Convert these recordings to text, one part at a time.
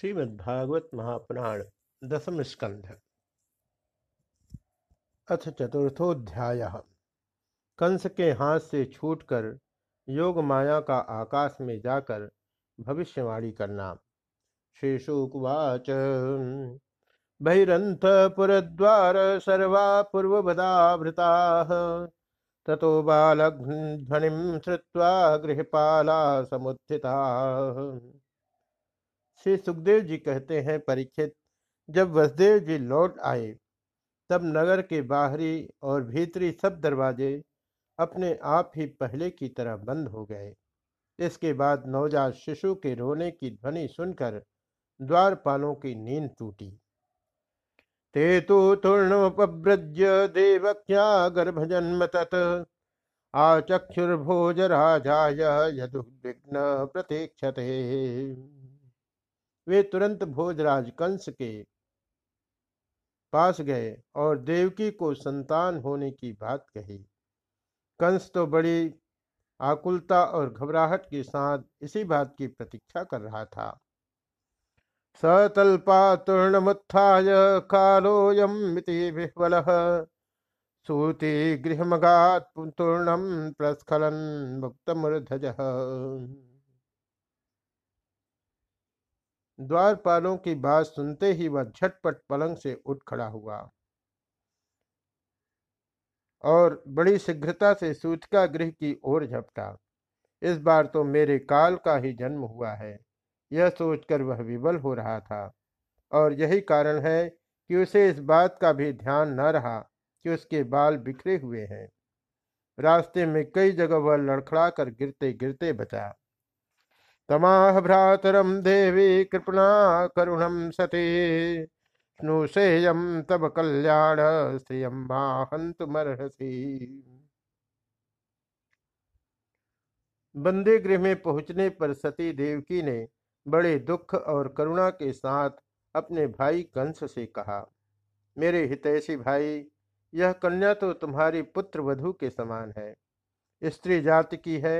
श्रीमद्भागवत महापुराण दसम स्कंध। अथ चतुर्थोध्याय। कंस के हाथ से छूटकर योग माया का आकाश में जाकर भविष्यवाणी करना। श्री शुकवाच सर्वा पूर्ववदावृता ततो बालध्वनिम श्रुवा गृहपाला समुत्थिता श्री सुखदेव जी कहते हैं परीक्षित जब वसुदेव जी लौट आए, तब नगर के बाहरी और भीतरी सब दरवाजे अपने आप ही पहले की तरह बंद हो गए। इसके बाद नवजात शिशु के रोने की ध्वनि सुनकर द्वारपालों की नींद टूटी। ते तो तूर्णोपव्रज्य देवक्या गर्भजन्म तत् आचक्षुर्भोजराजाय यदुद्विग्न प्रतीक्षते। वे तुरंत भोजराज कंस के पास गए और देवकी को संतान होने की बात कही। कंस तो बड़ी आकुलता और घबराहट के साथ इसी बात की प्रतीक्षा कर रहा था। सतल्पा तूर्णमुत्थाय कालोयम विह्वल। सूति गृहमगात प्रस्खलन मुक्त द्वारपालों की बात सुनते ही वह झटपट पलंग से उठ खड़ा हुआ। और बड़ी शीघ्रता से सूचका गृह की ओर झपटा। इस बार तो मेरे काल का ही जन्म हुआ है, यह सोचकर वह विवल हो रहा था। और यही कारण है कि उसे इस बात का भी ध्यान न रहा कि उसके बाल बिखरे हुए हैं। रास्ते में कई जगह वह लड़खड़ा कर गिरते गिरते बचा। तमाह भ्रातरम देवी कृपणा करुणम सती। स्नुषेयम तब कल्याण श्रियम मरहसी बंदे गृह में पहुँचने पर सती देवकी ने बड़े दुख और करुणा के साथ अपने भाई कंस से कहा, मेरे हितैषी भाई, यह कन्या तो तुम्हारी पुत्र वधु के समान है। स्त्री जाति की है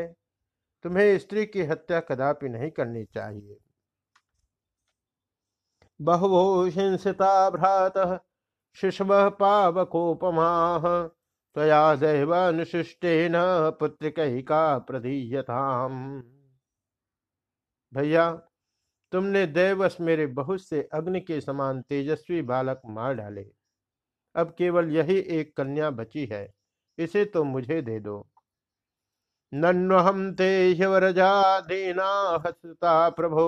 तुम्हें स्त्री की हत्या कदापि नहीं करनी चाहिए। बहवो हिंसिता भ्रात, शिशव पावकोपमा दैव अनुशिष्टेन पुत्रिका प्रधीयताम भैया, तुमने दैवश मेरे बहुत से अग्नि के समान तेजस्वी बालक मार डाले। अब केवल यही एक कन्या बची है, इसे तो मुझे दे दो। नन्वहम ते ह्यवरजाधीना हसता प्रभो।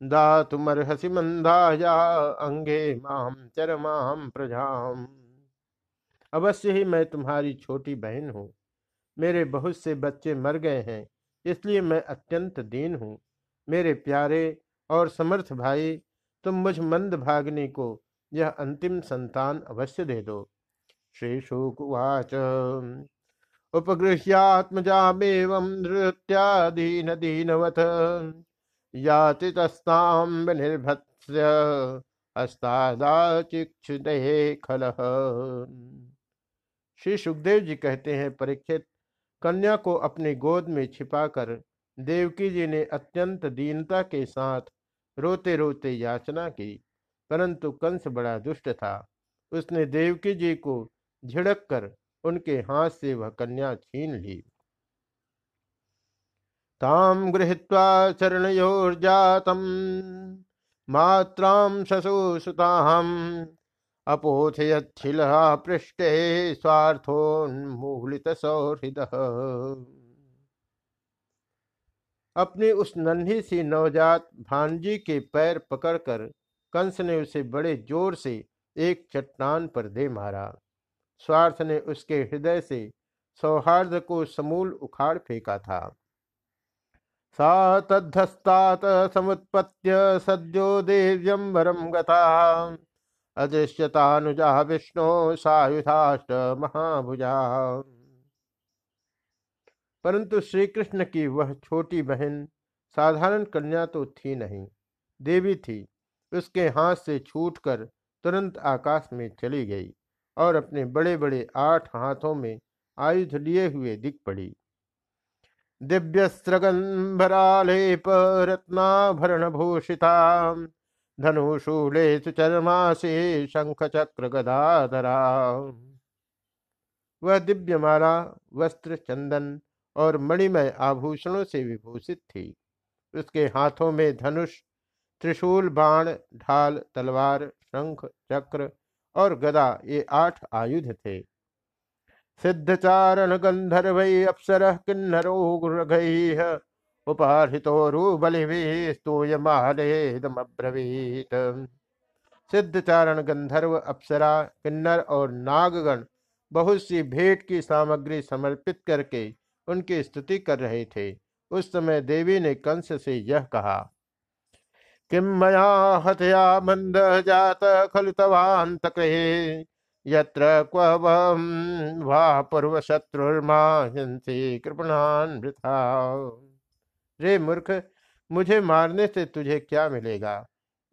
दातुमर्हसि मंदाया अंगे माम चरमाम प्रजाम। अवश्य ही मैं तुम्हारी छोटी बहन हूँ। मेरे बहुत से बच्चे मर गए हैं, इसलिए मैं अत्यंत दीन हूँ। मेरे प्यारे और समर्थ भाई, तुम मुझ मंद भागने को यह अंतिम संतान अवश्य दे दो। श्री शुकुवाच उपगृह्यात्मजामेव नृत्यादीन दीनवत याति तस्ताम निर्भत्स्य खल। श्री सुखदेव जी कहते हैं, परीक्षित, कन्या को अपनी गोद में छिपाकर देवकी जी ने अत्यंत दीनता के साथ रोते रोते याचना की, परंतु कंस बड़ा दुष्ट था। उसने देवकी जी को झिड़क कर उनके हाथ से वह कन्या छीन ली। ताम गृहीत्वा चरणयोर्जातम मात्राम शशुसुताम अपोथयच्छिल पृष्ठे स्वार्थोन्मूलित सौहृद अपनी उस नन्ही सी नवजात भांजी के पैर पकड़कर कंस ने उसे बड़े ज़ोर से एक चट्टान पर दे मारा। स्वार्थ ने उसके हृदय से सौहार्द को समूल उखाड़ फेंका था। सा तद्धस्तात समुत्पत्य सद्यो देव्यम वरम गता। अदृश्यतानुजा विष्णु सायुधाष्ट महाभुजा। परंतु श्री कृष्ण की वह छोटी बहन साधारण कन्या तो थी नहीं। देवी थी, उसके हाथ से छूटकर तुरंत आकाश में चली गई। और अपने बड़े बड़े आठ हाथों में आयुध लिए हुए दिख पड़ी। दिव्यस्त्रगंभरालेप रत्नाभरण भूषिता धनुशूले चरमासे शंख चक्र गदाधरा वह दिव्यमाला, वस्त्र, चंदन और मणिमय आभूषणों से विभूषित थी। उसके हाथों में धनुष, त्रिशूल बाण, ढाल, तलवार, शंख, चक्र और गदा ये आठ आयुध थे। सिद्धचारण गंधर्व अप्सर किन्नरो सिद्धचारण गंधर्व, अप्सरा, किन्नर और नागगण बहुत सी भेंट की सामग्री समर्पित करके उनकी स्तुति कर रहे थे। उस समय देवी ने कंस से यह कहा किम मया हतया मंद जात खलु यत्र क्व वा पूर्व कृपणान वृथा रे मूर्ख, मुझे मारने से तुझे क्या मिलेगा?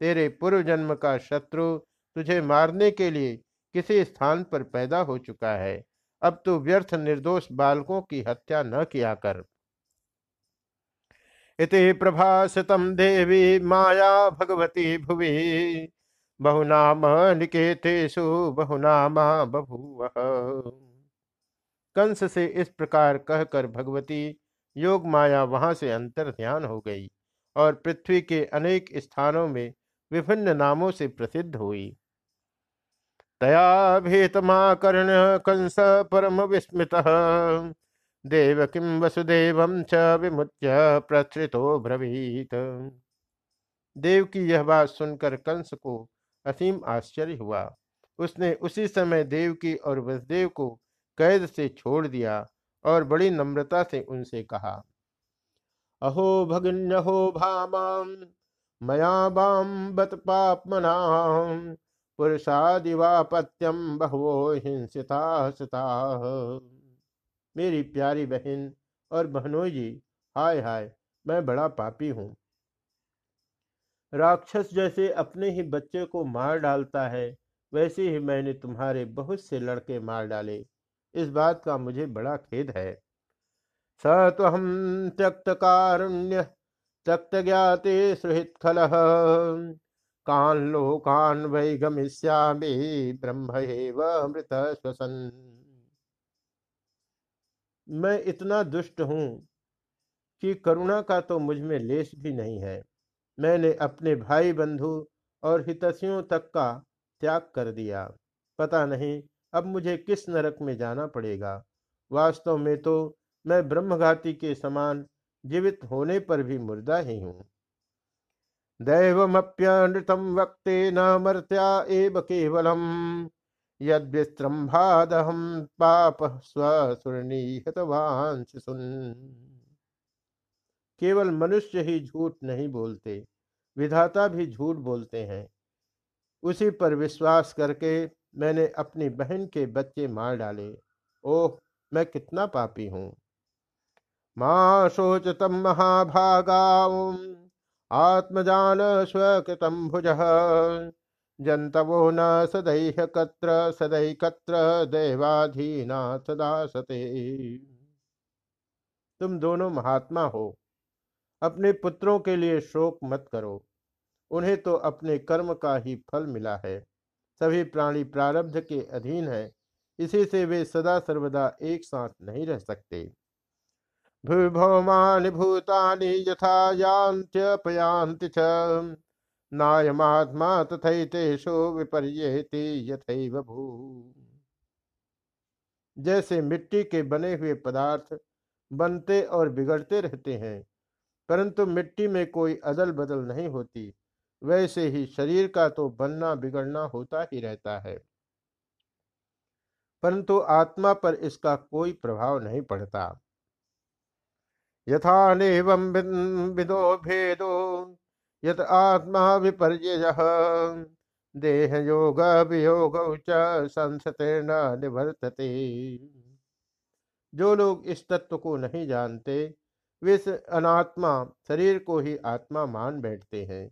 तेरे पूर्व जन्म का शत्रु तुझे मारने के लिए किसी स्थान पर पैदा हो चुका है। अब तू व्यर्थ निर्दोष बालकों की हत्या न किया कर। इति प्रभासतम देवी माया भगवती भुवि। बहुनाम निकेतेषु बहुनाम बभूव। कंस से इस प्रकार कहकर भगवती, योग माया वहाँ से अंतर ध्यान हो गई और पृथ्वी के अनेक स्थानों में विभिन्न नामों से प्रसिद्ध हुई। तया भीतमाकर्ण कंस परम विस्मित। देव किम वसुदेव च विमुच्य प्रसृतो ब्रवीत। देव की यह बात सुनकर कंस को असीम आश्चर्य हुआ। उसने उसी समय देवकी और वसुदेव को कैद से छोड़ दिया और बड़ी नम्रता से उनसे कहा, अहो भगिन्यहो भामाम मया बाम बत पापमनाम पुरुषादिवापत्यम बहुवो हिंसिता सता मेरी प्यारी बहन और बहनोई जी, हाय हाय, मैं बड़ा पापी हूँ। राक्षस जैसे अपने ही बच्चे को मार डालता है, वैसे ही मैंने तुम्हारे बहुत से लड़के मार डाले। इस बात का मुझे बड़ा खेद है। स तो हम त्यक्त कारुण्य, त्यक्त ज्ञाते सुहित खल। कान लोकान वै गमिष्यामि, ब्रह्म मृत श्वसन। मैं इतना दुष्ट हूँ कि करुणा का तो मुझमें लेश भी नहीं है। मैंने अपने भाई बंधु और हितसियों तक का त्याग कर दिया। पता नहीं अब मुझे किस नरक में जाना पड़ेगा। वास्तव में तो मैं ब्रह्मघाती के समान जीवित होने पर भी मुर्दा ही हूँ। दैवमप्यनृतम वक्ते न मर्त्या एव केवलम। यद्विस्त्रम्भादहम पाप स्वसुरनीहतवांश सुन केवल मनुष्य ही झूठ नहीं बोलते, विधाता भी झूठ बोलते हैं। उसी पर विश्वास करके मैंने अपनी बहन के बच्चे मार डाले। ओह, मैं कितना पापी हूँ। माँ शोचतम महाभागा आत्मजान स्वकृतम भुज। जंतवो न सदैह कत्र सदै कत्र दैवाधीना सदा सते। तुम दोनों महात्मा हो, अपने पुत्रों के लिए शोक मत करो। उन्हें तो अपने कर्म का ही फल मिला है। सभी प्राणी प्रारब्ध के अधीन है। इसी से वे सदा सर्वदा एक साथ नहीं रह सकते। भूभौमानि भूतानि यथा यान्त्यपयान्ति च। नायमात्मा तथैतेषु विपर्येति यथैव भू। जैसे मिट्टी के बने हुए पदार्थ बनते और बिगड़ते रहते हैं, परंतु मिट्टी में कोई अदल बदल नहीं होती, वैसे ही शरीर का तो बनना बिगड़ना होता ही रहता है। परंतु आत्मा पर इसका कोई प्रभाव नहीं पड़ता। यथा नेवं विदो भेदो यत आत्मा विपर्य देह योग वियोग संसतेर्ण निवर्तते। जो लोग इस तत्व को नहीं जानते, वे अनात्मा, शरीर को ही आत्मा मान बैठते हैं।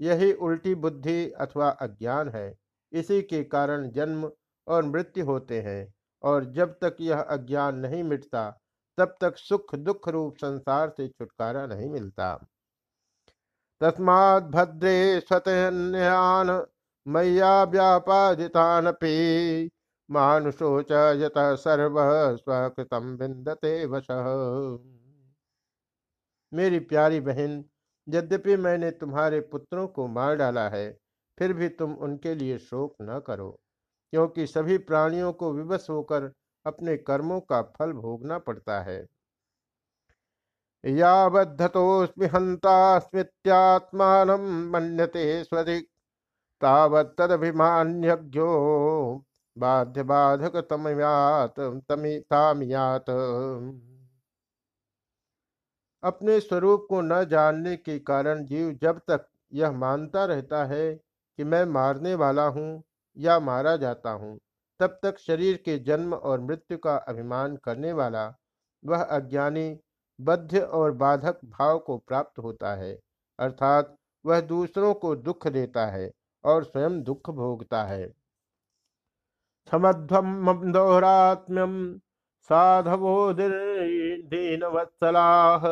यही उल्टी बुद्धि अथवा अज्ञान है। इसी के कारण जन्म और मृत्यु होते हैं। और जब तक यह अज्ञान नहीं मिटता, तब तक सुख दुख रूप संसार से छुटकारा नहीं मिलता। तस्मात् भद्रे स्वतन्यान मैया व्यापादितानपि मानुषो च यत सर्व स्वकृतम विंदते वश। मेरी प्यारी बहन, यद्यपि मैंने तुम्हारे पुत्रों को मार डाला है, फिर भी तुम उनके लिए शोक न करो, क्योंकि सभी प्राणियों को विवश होकर अपने कर्मों का फल भोगना पड़ता है। तमयात तामियात। अपने स्वरूप को न जानने के कारण जीव जब तक यह मानता रहता है कि मैं मारने वाला हूँ या मारा जाता हूँ, तब तक शरीर के जन्म और मृत्यु का अभिमान करने वाला, वह अज्ञानी बद्ध और बाधक भाव को प्राप्त होता है, अर्थात वह दूसरों को दुख देता है और स्वयं दुख भोगता है। साधवो दीन वत्सलाह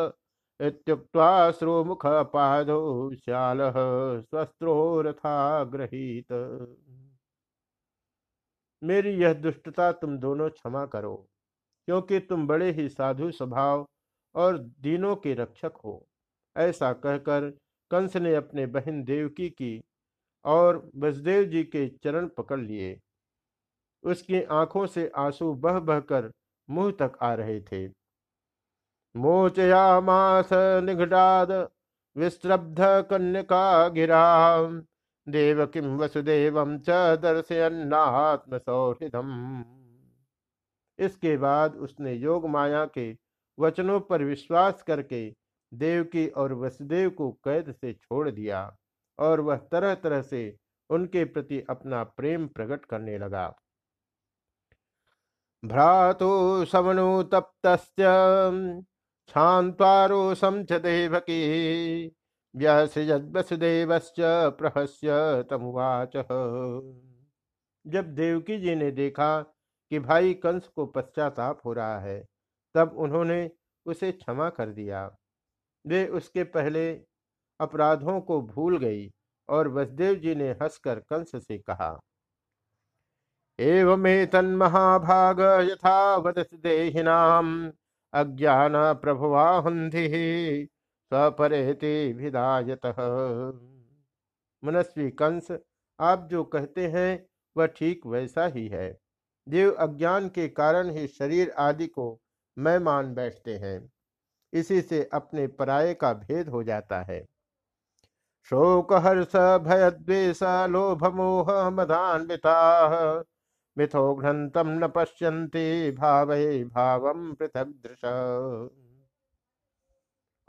श्रोमुखपादौ श्यालः स्वस्त्रोरथा गृहीत मेरी यह दुष्टता तुम दोनों क्षमा करो, क्योंकि तुम बड़े ही साधु स्वभाव और दीनों के रक्षक हो। ऐसा कहकर कंस ने अपने बहन देवकी की और बसदेव जी के चरण पकड़ लिए। उसकी आँखों से आँसू बह बहकर मुँह तक आ रहे थे। मोचया मोचयामास निघटाद विस्रब्ध कन्या गिरा देव किम वसुदेव च दर्शयन्नात्म सौहृदम इसके बाद उसने योग माया के वचनों पर विश्वास करके देवकी और वसुदेव को कैद से छोड़ दिया और वह तरह तरह से उनके प्रति अपना प्रेम प्रकट करने लगा। भ्रातु समनुतप्त क्षान्त्वारोसं च देवकी व्यसृजद्वसुदेवश्च प्रहस्य तमुवाच। जब देवकी जी ने देखा कि भाई कंस को पश्चाताप हो रहा है तब उन्होंने उसे क्षमा कर दिया। वे उसके पहले अपराधों को भूल गई और वसुदेव जी ने हंसकर कंस से कहा, एवं तन्महाभाग यथा वदस देहिनाम अज्ञान प्रभुवाहुंधि स्वपरेति विदायत मनस्वी कंस, आप जो कहते हैं, वह ठीक वैसा ही है। देव अज्ञान के कारण ही शरीर आदि को मैं मान बैठते हैं। इसी से अपने पराये का भेद हो जाता है। शोक हर्ष भय द्वेष लोभ मोह मदान्विता मिथोघ्नतम न पश्यन्ति भाव भाव पृथक दृश।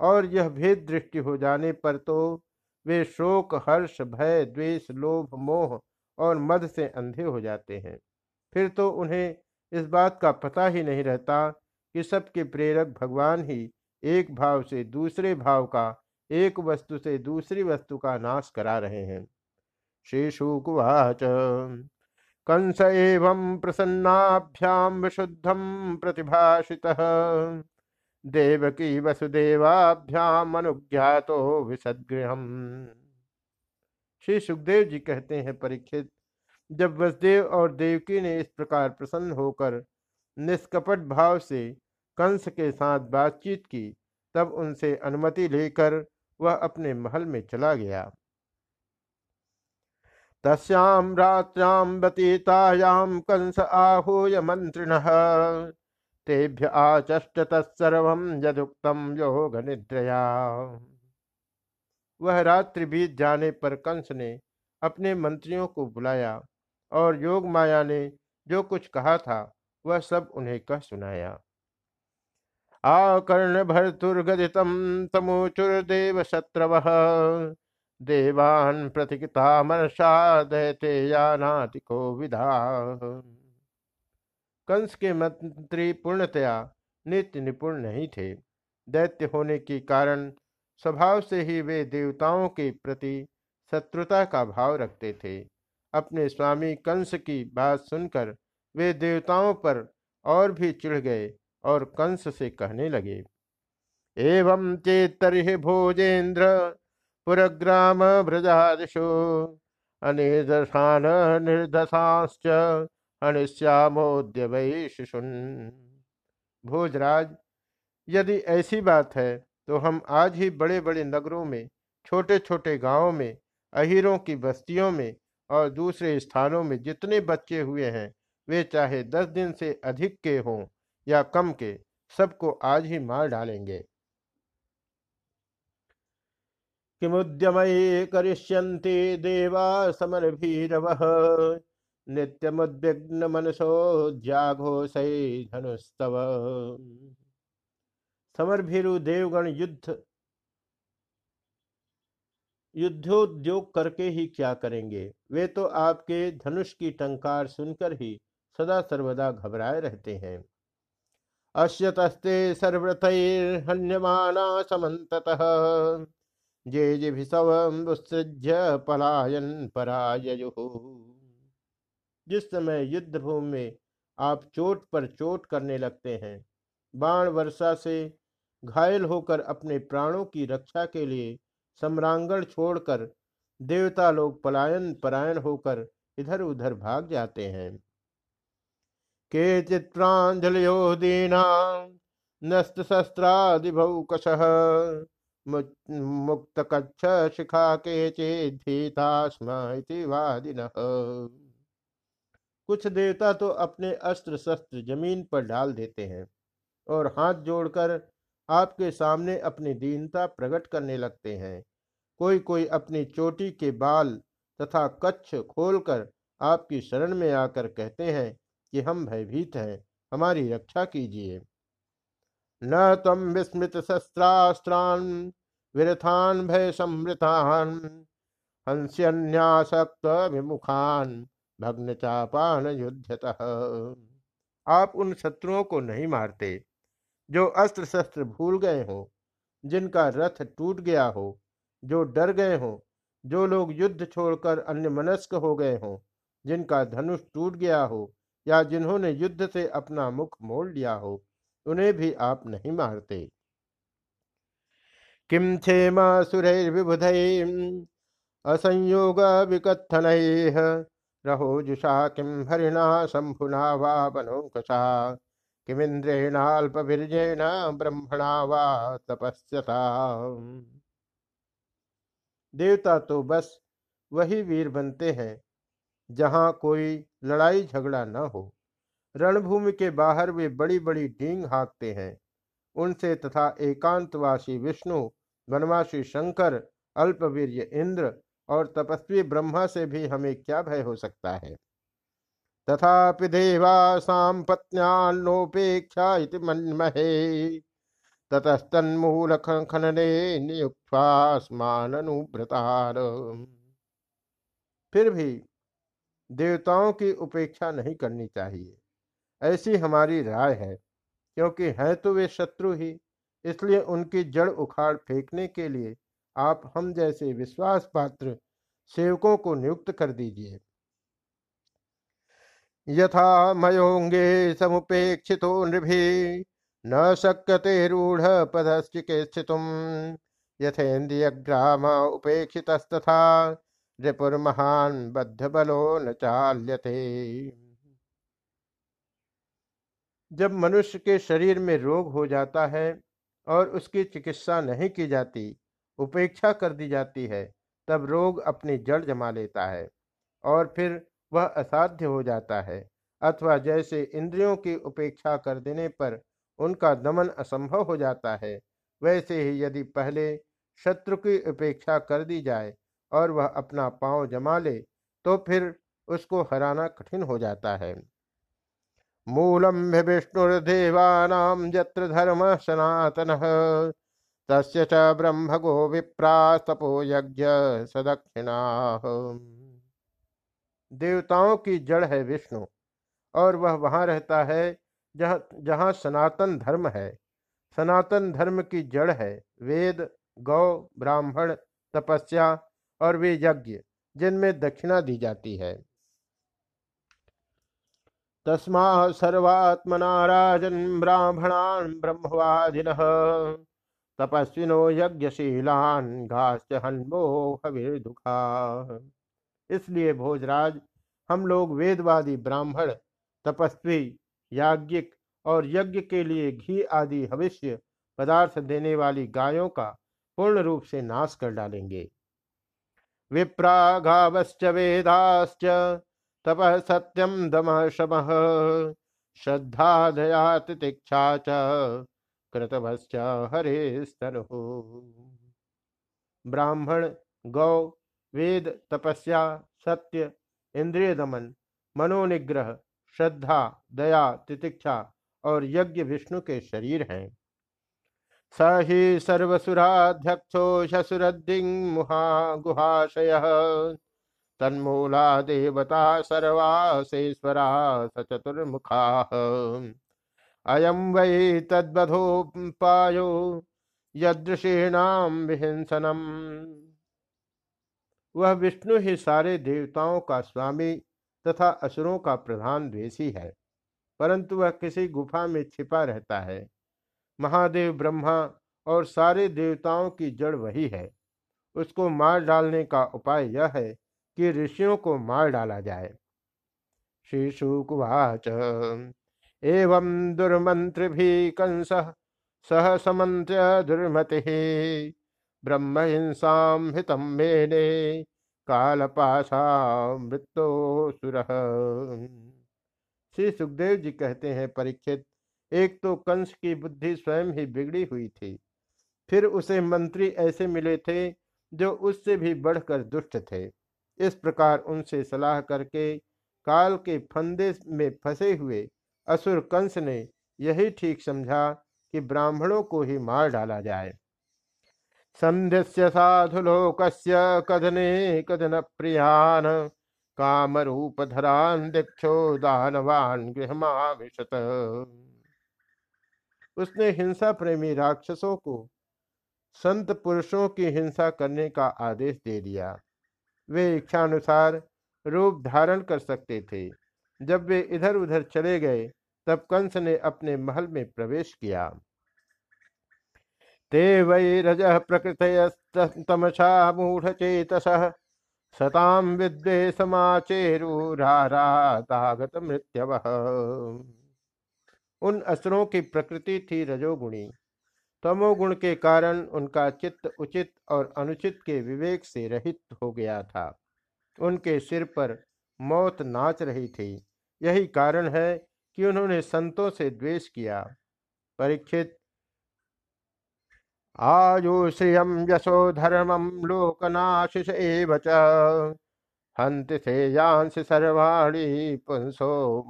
और यह भेद दृष्टि हो जाने पर तो वे शोक हर्ष भय द्वेष लोभ, मोह और मद से अंधे हो जाते हैं। फिर तो उन्हें इस बात का पता ही नहीं रहता कि सबके प्रेरक भगवान ही एक भाव से दूसरे भाव का, एक वस्तु से दूसरी वस्तु का नाश करा रहे हैं। श्री शुकुवाच। कंस एवं प्रसन्नाभ्याम विशुद्धम प्रतिभाषितः। देवकी वसुदेवाभ्याम अनुज्ञातो विसदगृह श्री सुखदेव जी कहते हैं, परीक्षित, जब वसुदेव और देवकी ने इस प्रकार प्रसन्न होकर निष्कपट भाव से कंस के साथ बातचीत की, तब उनसे अनुमति लेकर वह अपने महल में चला गया। तस्यां रात्रां व्यतीतायां कंस आहूय मन्त्रिणः, तेभ्य आचष्ट तत्सर्वं यदुक्तं योग निद्रया वह रात्रि बीत जाने पर कंस ने अपने मंत्रियों को बुलाया और योग माया ने जो कुछ कहा था वह सब उन्हें कह सुनाया। आकर्ण भर्तुर्गदितम तमोचुर्देव शत्रव। देवान प्रतिकिता मनसा दैते यानातिको विधा। कंस के मंत्री पूर्णतया नित्य निपुण नहीं थे। दैत्य होने के कारण स्वभाव से ही वे देवताओं के प्रति शत्रुता का भाव रखते थे। अपने स्वामी कंस की बात सुनकर वे देवताओं पर और भी चिढ़ गए और कंस से कहने लगे, एवं चेतरि भोजेन्द्र, पुरग्राम भ्रजादिशो अनिर्दशान निर्दशाश्च अनिश्यामोद्य वै शिशुन भोजराज, यदि ऐसी बात है तो हम आज ही बड़े बड़े नगरों में छोटे छोटे गाँवों में, अहिरों की बस्तियों में और दूसरे स्थानों में जितने बच्चे हुए हैं वे चाहे दस दिन से अधिक के हों या कम के, सबको आज ही मार डालेंगे। किमुद्यमये करिष्यन्ति देवा नित्यमुद्विग्न मनसो धनुस्तव। देवगण युद्ध, युद्धोद्योग करके ही क्या करेंगे? वे तो आपके धनुष की टंकार सुनकर ही सदा सर्वदा घबराए रहते हैं। अश्यतस्ते सर्वथैर्हन्यमाना समन्ततः। जे जिभिसवमुत्सृज्य पलायन परायु जिस समय युद्ध भूमि में आप चोट पर चोट करने लगते हैं, बाण वर्षा से घायल होकर अपने प्राणों की रक्षा के लिए सम्रांगण छोड़कर देवता लोग पलायन परायण होकर इधर उधर भाग जाते हैं। के चित्रांजलियो दीना नस्त शस्त्रादिभौकश मुक्त कच्छ शिखा के चेधीता वादिन कुछ देवता तो अपने अस्त्र शस्त्र ज़मीन पर डाल देते हैं और हाथ जोड़कर आपके सामने अपनी दीनता प्रकट करने लगते हैं। कोई कोई अपनी चोटी के बाल तथा कच्छ खोलकर आपकी शरण में आकर कहते हैं कि हम भयभीत हैं, हमारी रक्षा कीजिए। न तम विस्मृत शस्त्रास्त्रान विरथान भय समृतान हंस्यन्यासक्त विमुखान भग्न चापान युद्धत आप उन शत्रुओं को नहीं मारते, जो अस्त्र शस्त्र भूल गए हो, जिनका रथ टूट गया हो, जो डर गए हो, जो लोग युद्ध छोड़कर अन्य मनस्क हो गए हो, जिनका धनुष टूट गया हो या जिन्होंने युद्ध से अपना मुख मोड़ लिया हो, उन्हें भी आप नहीं मारते। किम क्षेम सुरैर्विबुध असंयोग विकथन रहो जुषा किम हरिणा शंभुना वा बनोकसा किमिंद्रेणाल्पवीर्येण ब्रह्मणा वा तपस्यता। देवता तो बस वही वीर बनते हैं जहाँ कोई लड़ाई झगड़ा न हो। रणभूमि के बाहर वे बड़ी बड़ी डींग हाँकते हैं। उनसे तथा एकांतवासी विष्णु, वनवासी शंकर, अल्पवीर्य इंद्र और तपस्वी ब्रह्मा से भी हमें क्या भय हो सकता है? तथापि देवासां पत्न्यान्नोपेक्षा इति मन्महे। ततस्तन्मूल खनने नियुक्तास्मानुव्रतार फिर भी देवताओं की उपेक्षा नहीं करनी चाहिए। ऐसी हमारी राय है, क्योंकि हैं तो वे शत्रु ही, इसलिए उनकी जड़ उखाड़ फेंकने के लिए आप हम जैसे विश्वास पात्र सेवकों को नियुक्त कर दीजिए। यथा मयोंगे समुपेक्षितो नृभि, न शक्यते रूढ़ पदश्चिकित्सितुम यथेन्द्रिय ग्राम उपेक्षितस्तथा महान बद्ध बलो न चाल्यते। जब मनुष्य के शरीर में रोग हो जाता है और उसकी चिकित्सा नहीं की जाती, उपेक्षा कर दी जाती है, तब रोग अपनी जड़ जमा लेता है और फिर वह असाध्य हो जाता है, अथवा जैसे इंद्रियों की उपेक्षा कर देने पर उनका दमन असंभव हो जाता है, वैसे ही यदि पहले शत्रु की उपेक्षा कर दी जाए और वह अपना पाँव जमा ले तो फिर उसको हराना कठिन हो जाता है। मूलम विष्णुर्देवानाम जत्र धर्म सनातन, तस्य च ब्रह्म गो विप्रा तपो यज्ञ सदक्षिणा। देवताओं की जड़ है विष्णु, और वह वहाँ रहता है जहाँ जहाँ सनातन धर्म है। सनातन धर्म की जड़ है। वेद, गौ, ब्राह्मण, तपस्या और वे यज्ञ, जिनमें दक्षिणा दी जाती है। तस्मा सर्वात्मना राजन ब्राह्मणान ब्रह्मवादिन तपस्विनो यज्ञशीलान घास्य हन्मो दुखा इसलिए भोजराज, हम लोग वेदवादी ब्राह्मण, तपस्वी, याज्ञिक और यज्ञ के लिए घी आदि भविष्य पदार्थ देने वाली गायों का पूर्ण रूप से नाश कर डालेंगे। विप्राघावश्च वेदाश्च, तप सत्यम दम शम श्रद्धा दया तितिक्षा च, कृतभश्च हरे ब्राह्मण, गौ, वेद, तपस्या, सत्य इंद्रिय दमन मनोनिग्रह, श्रद्धा, दया, तितिक्षा और यज्ञ विष्णु के शरीर हैं। स ही सर्वसुराध्यक्षो शसुरदिंग मुहा गुहाशय तन्मूला देवता सर्वासेश्वरा स चतुर्मुखा। अयम वै तद्वधोपायो यदृषीणाम विहिंसनम। वह विष्णु ही सारे देवताओं का स्वामी तथा असुरों का प्रधान द्वेषी है, परंतु वह किसी गुफा में छिपा रहता है। महादेव ब्रह्मा और सारे देवताओं की जड़ वही है। उसको मार डालने का उपाय यह है कि ऋषियों को मार डाला जाए। श्री शुकुवाच। एवं दुर्मंत्र भी कंस सह समंत्र दुर्मति। ब्रह्म हिंसा हितम मेने कालपाशा मृत्यो सुर श्री सुखदेव जी कहते हैं, परीक्षित एक तो कंस की बुद्धि स्वयं ही बिगड़ी हुई थी। फिर उसे मंत्री ऐसे मिले थे जो उससे भी बढ़कर दुष्ट थे। इस प्रकार उनसे सलाह करके काल के फंदे में फंसे हुए असुर कंस ने यही ठीक समझा कि ब्राह्मणों को ही मार डाला जाए। संध्यस्य साधुलोकस्य कदने कदन प्रियान कामरूपधरान दीक्षो दानवान गृहमाविशत। उसने हिंसा प्रेमी राक्षसों को संत पुरुषों की हिंसा करने का आदेश दे दिया। वे इच्छानुसार रूप धारण कर सकते थे। जब वे इधर उधर चले गए, तब कंस ने अपने महल में प्रवेश किया। ते वै रज प्रकृतयस्तमसा मूढ़चेतस सताम विद्वे समाचेरूरागत मृत्यव उन असुरों की प्रकृति थी रजोगुणी। तमोगुण के कारण उनका चित्त उचित और अनुचित के विवेक से रहित हो गया था। उनके सिर पर मौत नाच रही थी। यही कारण है कि उन्होंने संतों से द्वेष किया। परीक्षित आयुश्रियम यशो धर्मम लोकनाशिष एव हंति से यांश सर्वाणी पुंसो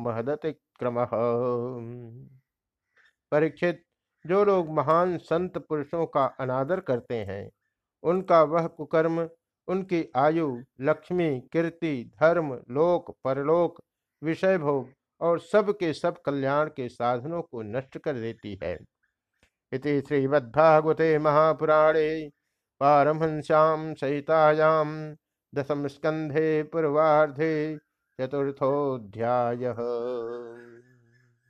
महदतिक्रम परीक्षित, जो लोग महान संत पुरुषों का अनादर करते हैं, उनका वह कुकर्म, उनकी आयु, लक्ष्मी, कीर्ति, धर्म, लोक, परलोक विषय भोग और सब के सब कल्याण के साधनों को नष्ट कर देती है। इति श्रीमद्भागवते महापुराणे पारमहंस्यां सहितायां दशमस्कन्धे पूर्वार्धे चतुर्थोऽध्यायः।